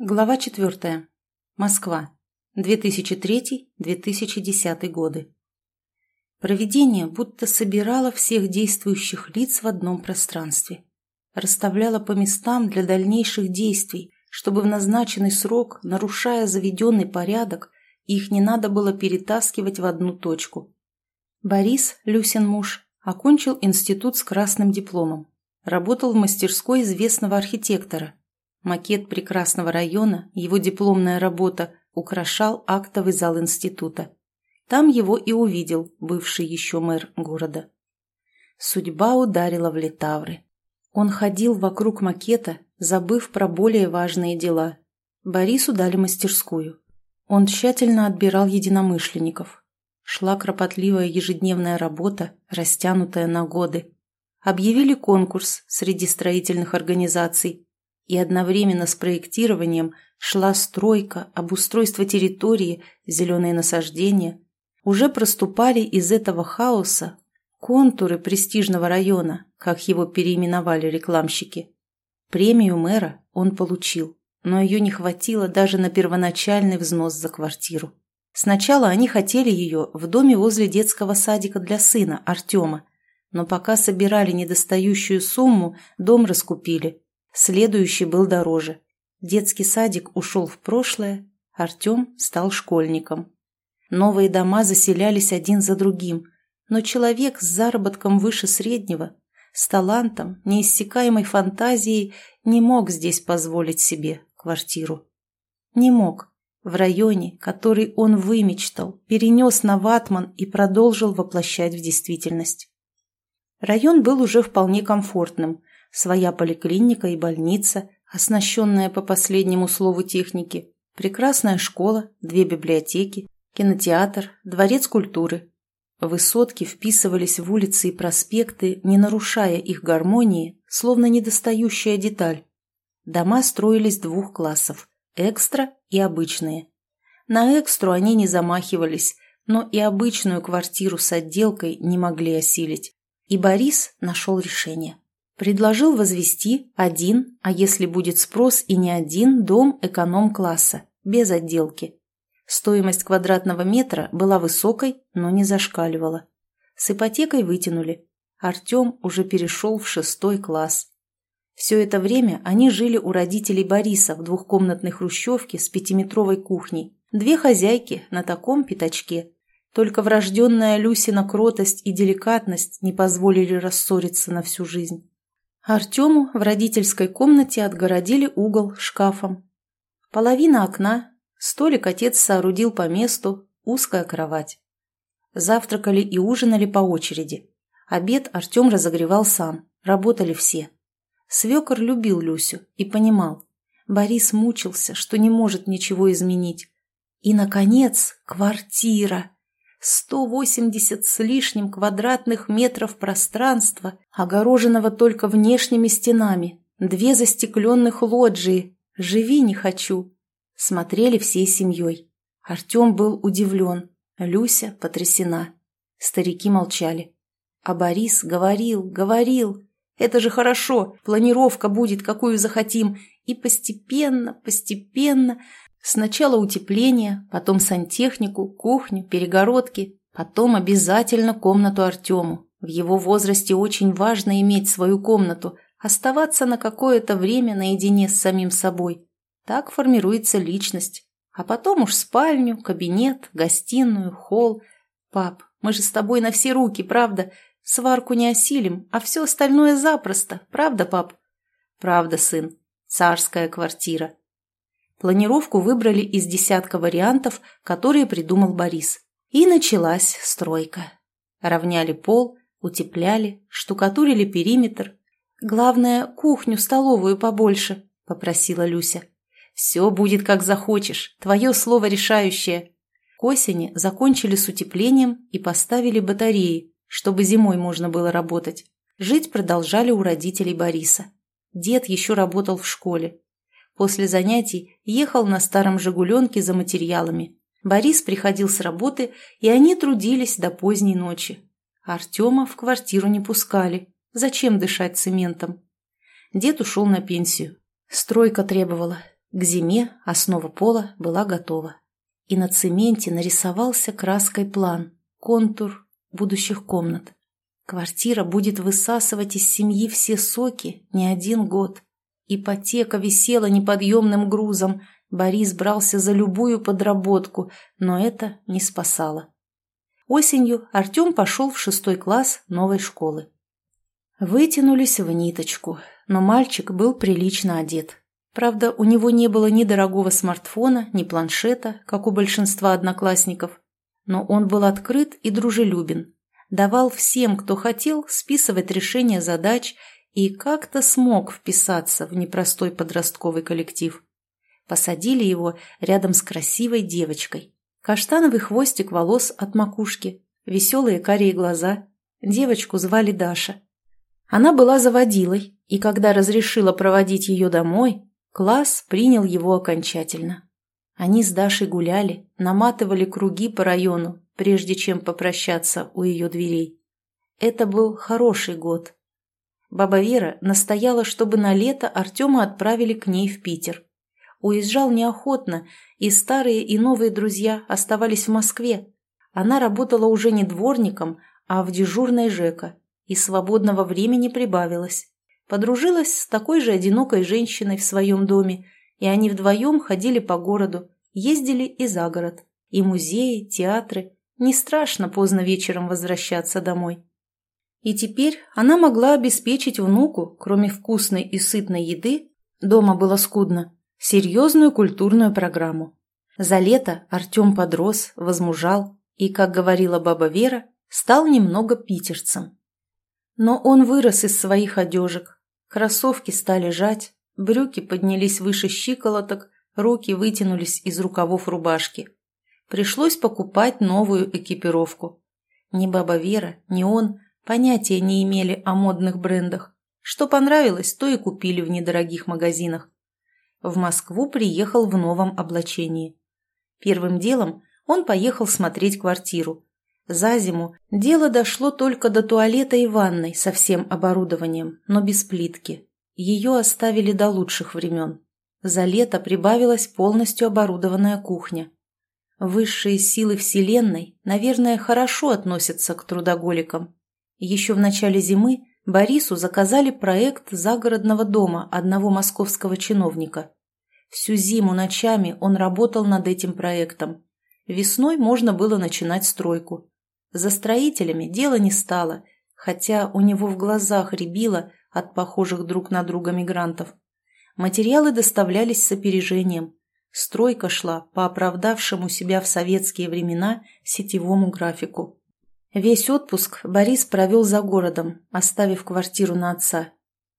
Глава 4. Москва. 2003-2010 годы. Провидение будто собирало всех действующих лиц в одном пространстве. Расставляло по местам для дальнейших действий, чтобы в назначенный срок, нарушая заведенный порядок, их не надо было перетаскивать в одну точку. Борис, Люсин муж, окончил институт с красным дипломом. Работал в мастерской известного архитектора – Макет прекрасного района, его дипломная работа, украшал актовый зал института. Там его и увидел бывший еще мэр города. Судьба ударила в летавры. Он ходил вокруг макета, забыв про более важные дела. Борису дали мастерскую. Он тщательно отбирал единомышленников. Шла кропотливая ежедневная работа, растянутая на годы. Объявили конкурс среди строительных организаций, и одновременно с проектированием шла стройка, обустройство территории, зеленые насаждения. Уже проступали из этого хаоса контуры престижного района, как его переименовали рекламщики. Премию мэра он получил, но ее не хватило даже на первоначальный взнос за квартиру. Сначала они хотели ее в доме возле детского садика для сына, Артема, но пока собирали недостающую сумму, дом раскупили – Следующий был дороже. Детский садик ушел в прошлое, Артем стал школьником. Новые дома заселялись один за другим, но человек с заработком выше среднего, с талантом, неиссякаемой фантазией не мог здесь позволить себе квартиру. Не мог. В районе, который он вымечтал, перенес на ватман и продолжил воплощать в действительность. Район был уже вполне комфортным – своя поликлиника и больница, оснащенная по последнему слову техники, прекрасная школа, две библиотеки, кинотеатр, дворец культуры. Высотки вписывались в улицы и проспекты, не нарушая их гармонии, словно недостающая деталь. Дома строились двух классов – экстра и обычные. На экстру они не замахивались, но и обычную квартиру с отделкой не могли осилить. И Борис нашел решение. Предложил возвести один, а если будет спрос и не один, дом эконом-класса, без отделки. Стоимость квадратного метра была высокой, но не зашкаливала. С ипотекой вытянули. Артем уже перешел в шестой класс. Все это время они жили у родителей Бориса в двухкомнатной хрущевке с пятиметровой кухней. Две хозяйки на таком пятачке. Только врожденная Люсина кротость и деликатность не позволили рассориться на всю жизнь. Артему в родительской комнате отгородили угол шкафом. Половина окна, столик отец соорудил по месту, узкая кровать. Завтракали и ужинали по очереди. Обед Артем разогревал сам, работали все. Свекор любил Люсю и понимал. Борис мучился, что не может ничего изменить. И, наконец, квартира. 180 с лишним квадратных метров пространства, огороженного только внешними стенами, две застекленных лоджии. Живи не хочу. Смотрели всей семьей. Артем был удивлен, Люся потрясена. Старики молчали. А Борис говорил, говорил. Это же хорошо, планировка будет, какую захотим. И постепенно, постепенно Сначала утепление, потом сантехнику, кухню, перегородки, потом обязательно комнату Артему. В его возрасте очень важно иметь свою комнату, оставаться на какое-то время наедине с самим собой. Так формируется личность. А потом уж спальню, кабинет, гостиную, холл. Пап, мы же с тобой на все руки, правда? Сварку не осилим, а все остальное запросто, правда, пап? Правда, сын. Царская квартира. Планировку выбрали из десятка вариантов, которые придумал Борис. И началась стройка. Равняли пол, утепляли, штукатурили периметр. «Главное, кухню-столовую побольше», — попросила Люся. «Все будет как захочешь, твое слово решающее». К осени закончили с утеплением и поставили батареи, чтобы зимой можно было работать. Жить продолжали у родителей Бориса. Дед еще работал в школе, После занятий ехал на старом «Жигуленке» за материалами. Борис приходил с работы, и они трудились до поздней ночи. Артема в квартиру не пускали. Зачем дышать цементом? Дед ушел на пенсию. Стройка требовала. К зиме основа пола была готова. И на цементе нарисовался краской план, контур будущих комнат. Квартира будет высасывать из семьи все соки не один год. Ипотека висела неподъемным грузом, Борис брался за любую подработку, но это не спасало. Осенью Артем пошел в шестой класс новой школы. Вытянулись в ниточку, но мальчик был прилично одет. Правда, у него не было ни дорогого смартфона, ни планшета, как у большинства одноклассников. Но он был открыт и дружелюбен. Давал всем, кто хотел, списывать решения задач и как-то смог вписаться в непростой подростковый коллектив. Посадили его рядом с красивой девочкой. Каштановый хвостик волос от макушки, веселые карие глаза. Девочку звали Даша. Она была заводилой, и когда разрешила проводить ее домой, класс принял его окончательно. Они с Дашей гуляли, наматывали круги по району, прежде чем попрощаться у ее дверей. Это был хороший год. Баба Вера настояла, чтобы на лето Артема отправили к ней в Питер. Уезжал неохотно, и старые и новые друзья оставались в Москве. Она работала уже не дворником, а в дежурной ЖЭКа, и свободного времени прибавилось. Подружилась с такой же одинокой женщиной в своем доме, и они вдвоем ходили по городу, ездили и за город, и музеи, театры. Не страшно поздно вечером возвращаться домой. И теперь она могла обеспечить внуку, кроме вкусной и сытной еды, дома было скудно, серьезную культурную программу. За лето Артем подрос, возмужал и, как говорила баба Вера, стал немного питерцем. Но он вырос из своих одежек. Кроссовки стали жать, брюки поднялись выше щиколоток, руки вытянулись из рукавов рубашки. Пришлось покупать новую экипировку. Ни баба Вера, ни он понятия не имели о модных брендах. Что понравилось, то и купили в недорогих магазинах. В Москву приехал в новом облачении. Первым делом он поехал смотреть квартиру. За зиму дело дошло только до туалета и ванной со всем оборудованием, но без плитки. Ее оставили до лучших времен. За лето прибавилась полностью оборудованная кухня. Высшие силы Вселенной, наверное, хорошо относятся к трудоголикам. Еще в начале зимы Борису заказали проект загородного дома одного московского чиновника. Всю зиму ночами он работал над этим проектом. Весной можно было начинать стройку. За строителями дело не стало, хотя у него в глазах рябило от похожих друг на друга мигрантов. Материалы доставлялись с опережением. Стройка шла по оправдавшему себя в советские времена сетевому графику. Весь отпуск Борис провел за городом, оставив квартиру на отца.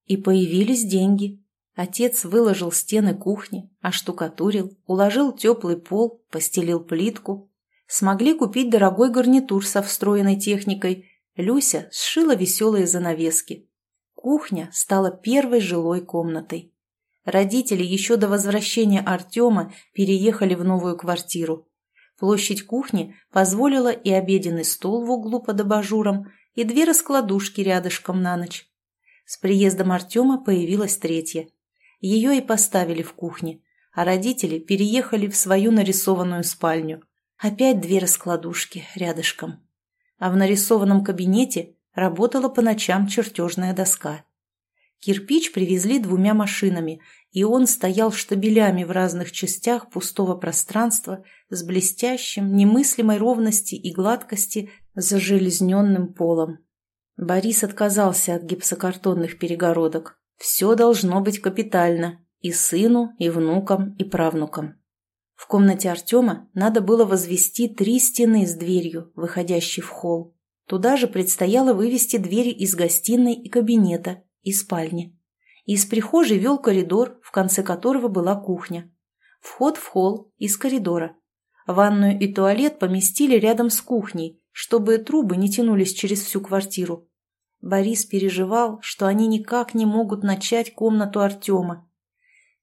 И появились деньги. Отец выложил стены кухни, оштукатурил, уложил теплый пол, постелил плитку. Смогли купить дорогой гарнитур со встроенной техникой. Люся сшила веселые занавески. Кухня стала первой жилой комнатой. Родители еще до возвращения Артема переехали в новую квартиру. Площадь кухни позволила и обеденный стол в углу под абажуром, и две раскладушки рядышком на ночь. С приездом Артема появилась третья. Ее и поставили в кухне, а родители переехали в свою нарисованную спальню. Опять две раскладушки рядышком. А в нарисованном кабинете работала по ночам чертежная доска. Кирпич привезли двумя машинами, и он стоял штабелями в разных частях пустого пространства с блестящим, немыслимой ровности и гладкости зажелезненным полом. Борис отказался от гипсокартонных перегородок. Все должно быть капитально. И сыну, и внукам, и правнукам. В комнате Артема надо было возвести три стены с дверью, выходящей в холл. Туда же предстояло вывести двери из гостиной и кабинета, и спальни. Из прихожей вел коридор, в конце которого была кухня. Вход в холл из коридора. Ванную и туалет поместили рядом с кухней, чтобы трубы не тянулись через всю квартиру. Борис переживал, что они никак не могут начать комнату Артема.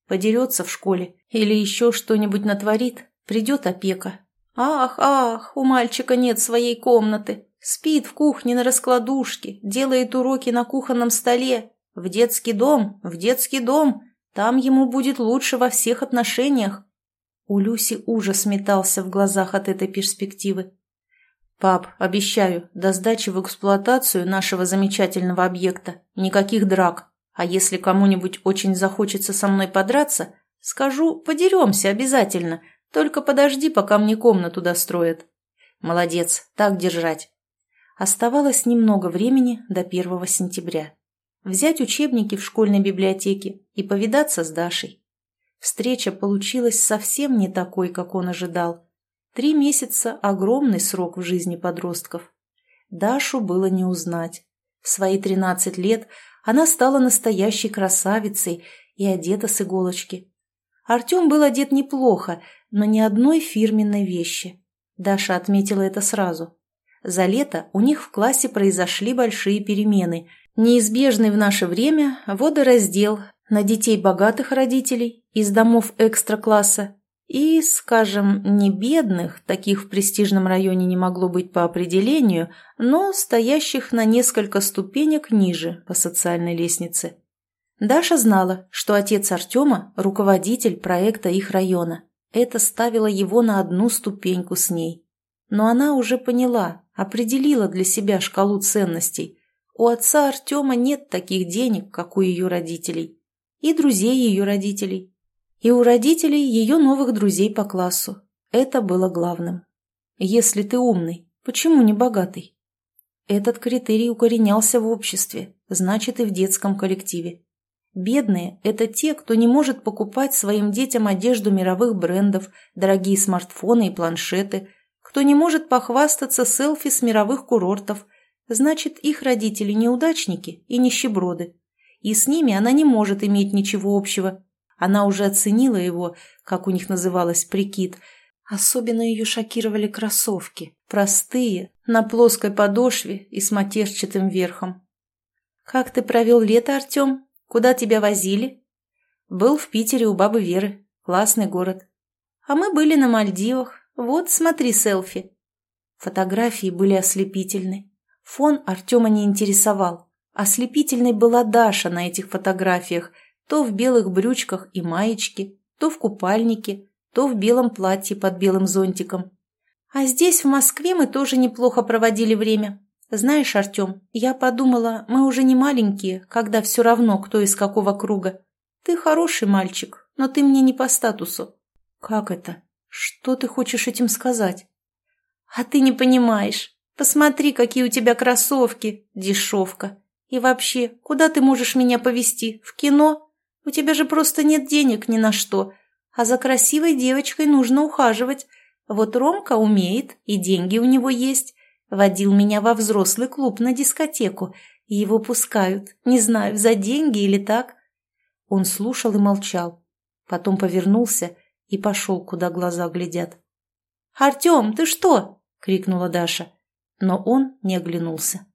Подерется в школе или еще что-нибудь натворит, придет опека. Ах, ах, у мальчика нет своей комнаты. Спит в кухне на раскладушке, делает уроки на кухонном столе. В детский дом, в детский дом. Там ему будет лучше во всех отношениях. У Люси ужас метался в глазах от этой перспективы. «Пап, обещаю, до сдачи в эксплуатацию нашего замечательного объекта никаких драк. А если кому-нибудь очень захочется со мной подраться, скажу, подеремся обязательно, только подожди, пока мне комнату достроят». «Молодец, так держать». Оставалось немного времени до первого сентября взять учебники в школьной библиотеке и повидаться с Дашей. Встреча получилась совсем не такой, как он ожидал. Три месяца – огромный срок в жизни подростков. Дашу было не узнать. В свои тринадцать лет она стала настоящей красавицей и одета с иголочки. Артем был одет неплохо, но ни одной фирменной вещи. Даша отметила это сразу. За лето у них в классе произошли большие перемены – Неизбежный в наше время водораздел на детей богатых родителей из домов экстра-класса и, скажем, не бедных, таких в престижном районе не могло быть по определению, но стоящих на несколько ступенек ниже по социальной лестнице. Даша знала, что отец Артема – руководитель проекта их района. Это ставило его на одну ступеньку с ней. Но она уже поняла, определила для себя шкалу ценностей – у отца Артема нет таких денег, как у ее родителей. И друзей ее родителей. И у родителей ее новых друзей по классу. Это было главным. Если ты умный, почему не богатый? Этот критерий укоренялся в обществе, значит и в детском коллективе. Бедные – это те, кто не может покупать своим детям одежду мировых брендов, дорогие смартфоны и планшеты, кто не может похвастаться селфи с мировых курортов, Значит, их родители неудачники и нищеброды. И с ними она не может иметь ничего общего. Она уже оценила его, как у них называлось, прикид. Особенно ее шокировали кроссовки. Простые, на плоской подошве и с матерчатым верхом. «Как ты провел лето, Артем? Куда тебя возили?» «Был в Питере у бабы Веры. Классный город. А мы были на Мальдивах. Вот, смотри селфи». Фотографии были ослепительны. Фон Артема не интересовал. Ослепительной была Даша на этих фотографиях, то в белых брючках и маечке, то в купальнике, то в белом платье под белым зонтиком. А здесь, в Москве, мы тоже неплохо проводили время. Знаешь, Артем, я подумала, мы уже не маленькие, когда все равно, кто из какого круга. Ты хороший мальчик, но ты мне не по статусу. Как это? Что ты хочешь этим сказать? А ты не понимаешь. Посмотри, какие у тебя кроссовки, дешевка. И вообще, куда ты можешь меня повести? В кино? У тебя же просто нет денег ни на что. А за красивой девочкой нужно ухаживать. Вот Ромка умеет, и деньги у него есть. Водил меня во взрослый клуб на дискотеку. И его пускают. Не знаю, за деньги или так. Он слушал и молчал. Потом повернулся и пошел, куда глаза глядят. «Артем, ты что?» — крикнула Даша но он не оглянулся.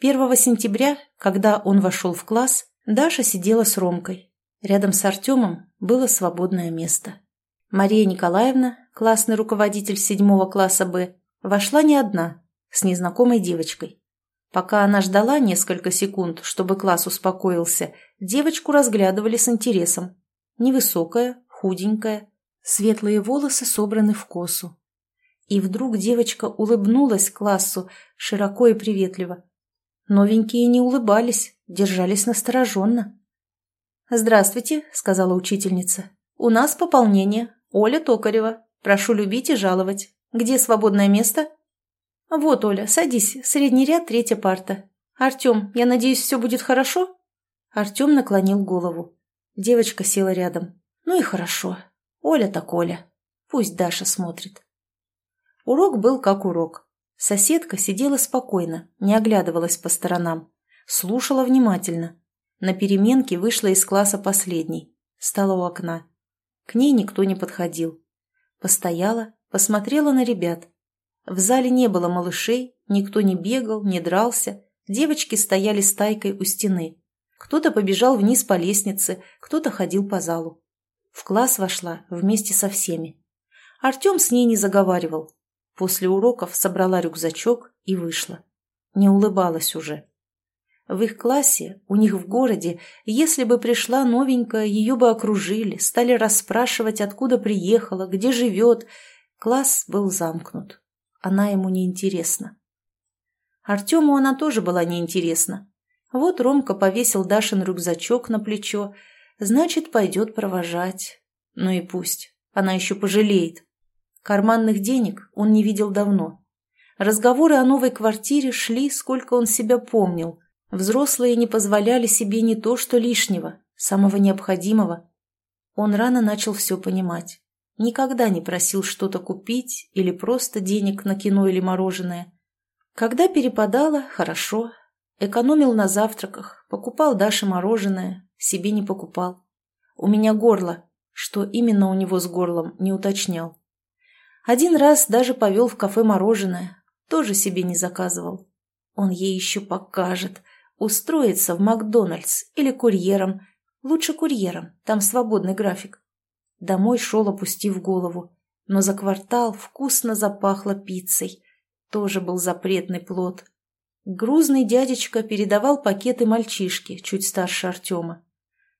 1 сентября, когда он вошел в класс, Даша сидела с Ромкой. Рядом с Артемом было свободное место. Мария Николаевна, классный руководитель седьмого класса «Б», вошла не одна, с незнакомой девочкой. Пока она ждала несколько секунд, чтобы класс успокоился, девочку разглядывали с интересом. Невысокая, худенькая, светлые волосы собраны в косу, и вдруг девочка улыбнулась классу широко и приветливо. Новенькие не улыбались, держались настороженно. «Здравствуйте», — сказала учительница. «У нас пополнение. Оля Токарева. Прошу любить и жаловать. Где свободное место?» «Вот, Оля, садись. Средний ряд, третья парта. Артем, я надеюсь, все будет хорошо?» Артем наклонил голову. Девочка села рядом. «Ну и хорошо. Оля так Оля. Пусть Даша смотрит». Урок был как урок. Соседка сидела спокойно, не оглядывалась по сторонам. Слушала внимательно. На переменке вышла из класса последней. Стала у окна. К ней никто не подходил. Постояла, посмотрела на ребят. В зале не было малышей, никто не бегал, не дрался. Девочки стояли стайкой у стены. Кто-то побежал вниз по лестнице, кто-то ходил по залу. В класс вошла вместе со всеми. Артем с ней не заговаривал, После уроков собрала рюкзачок и вышла. Не улыбалась уже. В их классе, у них в городе, если бы пришла новенькая, ее бы окружили, стали расспрашивать, откуда приехала, где живет. Класс был замкнут. Она ему не интересна. Артему она тоже была неинтересна. Вот Ромка повесил Дашин рюкзачок на плечо, значит, пойдет провожать. Ну и пусть, она еще пожалеет. Карманных денег он не видел давно. Разговоры о новой квартире шли, сколько он себя помнил. Взрослые не позволяли себе не то что лишнего, самого необходимого. Он рано начал все понимать. Никогда не просил что-то купить или просто денег на кино или мороженое. Когда перепадало, хорошо. Экономил на завтраках, покупал Даше мороженое, себе не покупал. У меня горло, что именно у него с горлом, не уточнял. Один раз даже повел в кафе мороженое, тоже себе не заказывал. Он ей еще покажет, устроиться в Макдональдс или курьером. Лучше курьером, там свободный график. Домой шел, опустив голову. Но за квартал вкусно запахло пиццей. Тоже был запретный плод. Грузный дядечка передавал пакеты мальчишке, чуть старше Артема.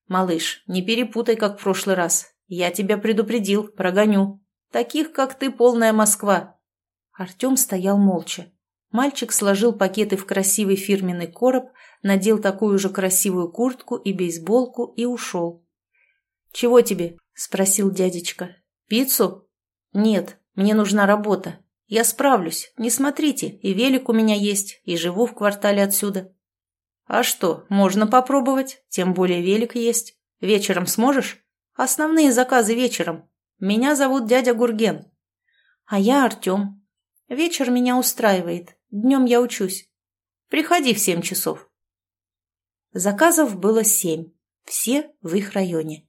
«Малыш, не перепутай, как в прошлый раз. Я тебя предупредил, прогоню. Таких, как ты, полная Москва». Артем стоял молча. Мальчик сложил пакеты в красивый фирменный короб, надел такую же красивую куртку и бейсболку и ушел. «Чего тебе?» – спросил дядечка. «Пиццу?» «Нет, мне нужна работа. Я справлюсь, не смотрите, и велик у меня есть, и живу в квартале отсюда». «А что, можно попробовать, тем более велик есть. Вечером сможешь?» «Основные заказы вечером. Меня зовут дядя Гурген». «А я Артем. Вечер меня устраивает, днем я учусь. Приходи в семь часов». Заказов было семь, все в их районе.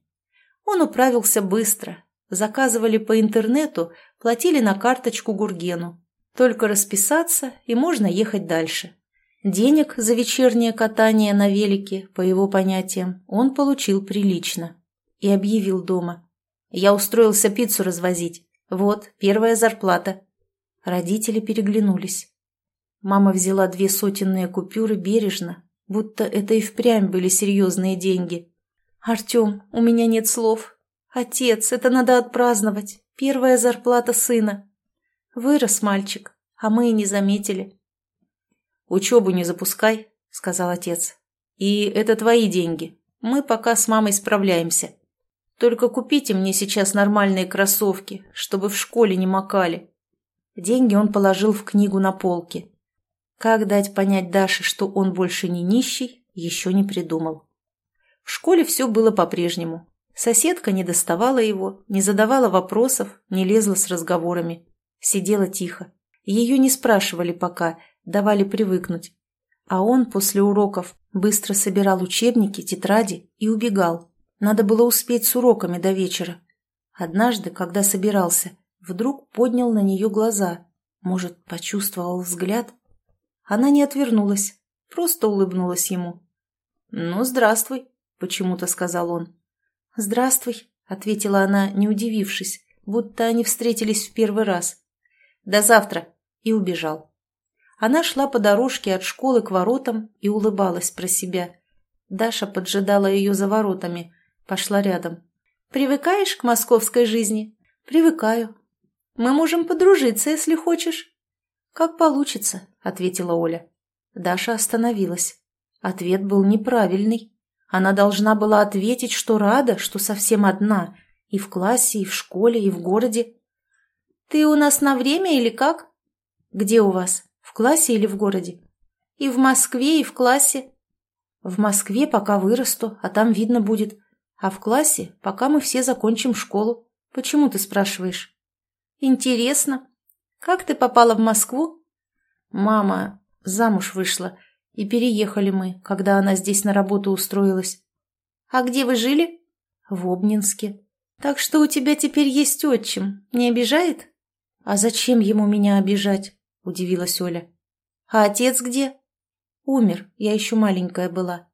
Он управился быстро. Заказывали по интернету, платили на карточку Гургену. Только расписаться, и можно ехать дальше. Денег за вечернее катание на велике, по его понятиям, он получил прилично. И объявил дома. «Я устроился пиццу развозить. Вот, первая зарплата». Родители переглянулись. Мама взяла две сотенные купюры бережно, будто это и впрямь были серьезные деньги. «Артем, у меня нет слов. Отец, это надо отпраздновать. Первая зарплата сына. Вырос мальчик, а мы и не заметили». «Учебу не запускай», — сказал отец. «И это твои деньги. Мы пока с мамой справляемся. Только купите мне сейчас нормальные кроссовки, чтобы в школе не макали». Деньги он положил в книгу на полке. Как дать понять Даше, что он больше не нищий, еще не придумал. В школе все было по-прежнему. Соседка не доставала его, не задавала вопросов, не лезла с разговорами. Сидела тихо. Ее не спрашивали пока, давали привыкнуть. А он после уроков быстро собирал учебники, тетради и убегал. Надо было успеть с уроками до вечера. Однажды, когда собирался, вдруг поднял на нее глаза. Может, почувствовал взгляд? Она не отвернулась, просто улыбнулась ему. «Ну, здравствуй», — почему-то сказал он. «Здравствуй», — ответила она, не удивившись, будто они встретились в первый раз. «До завтра», — и убежал. Она шла по дорожке от школы к воротам и улыбалась про себя. Даша поджидала ее за воротами, пошла рядом. «Привыкаешь к московской жизни?» «Привыкаю». «Мы можем подружиться, если хочешь». «Как получится», — ответила Оля. Даша остановилась. Ответ был неправильный. Она должна была ответить, что рада, что совсем одна, и в классе, и в школе, и в городе. «Ты у нас на время или как?» «Где у вас? В классе или в городе?» «И в Москве, и в классе». «В Москве пока вырасту, а там видно будет. А в классе, пока мы все закончим школу. Почему ты спрашиваешь?» «Интересно. Как ты попала в Москву?» Мама замуж вышла, и переехали мы, когда она здесь на работу устроилась. А где вы жили? В Обнинске. Так что у тебя теперь есть отчим. Не обижает? А зачем ему меня обижать? Удивилась Оля. А отец где? Умер, я еще маленькая была.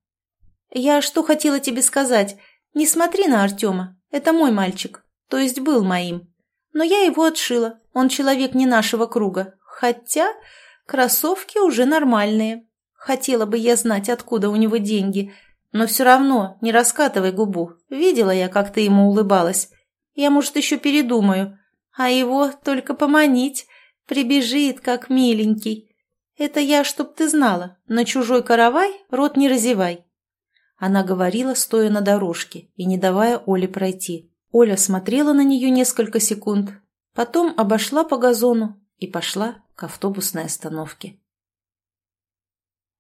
Я что хотела тебе сказать? Не смотри на Артема, это мой мальчик, то есть был моим. Но я его отшила, он человек не нашего круга. Хотя Кроссовки уже нормальные. Хотела бы я знать, откуда у него деньги. Но все равно не раскатывай губу. Видела я, как ты ему улыбалась. Я, может, еще передумаю. А его только поманить. Прибежит, как миленький. Это я, чтоб ты знала. На чужой каравай рот не разевай. Она говорила, стоя на дорожке и не давая Оле пройти. Оля смотрела на нее несколько секунд, потом обошла по газону и пошла к автобусной остановке.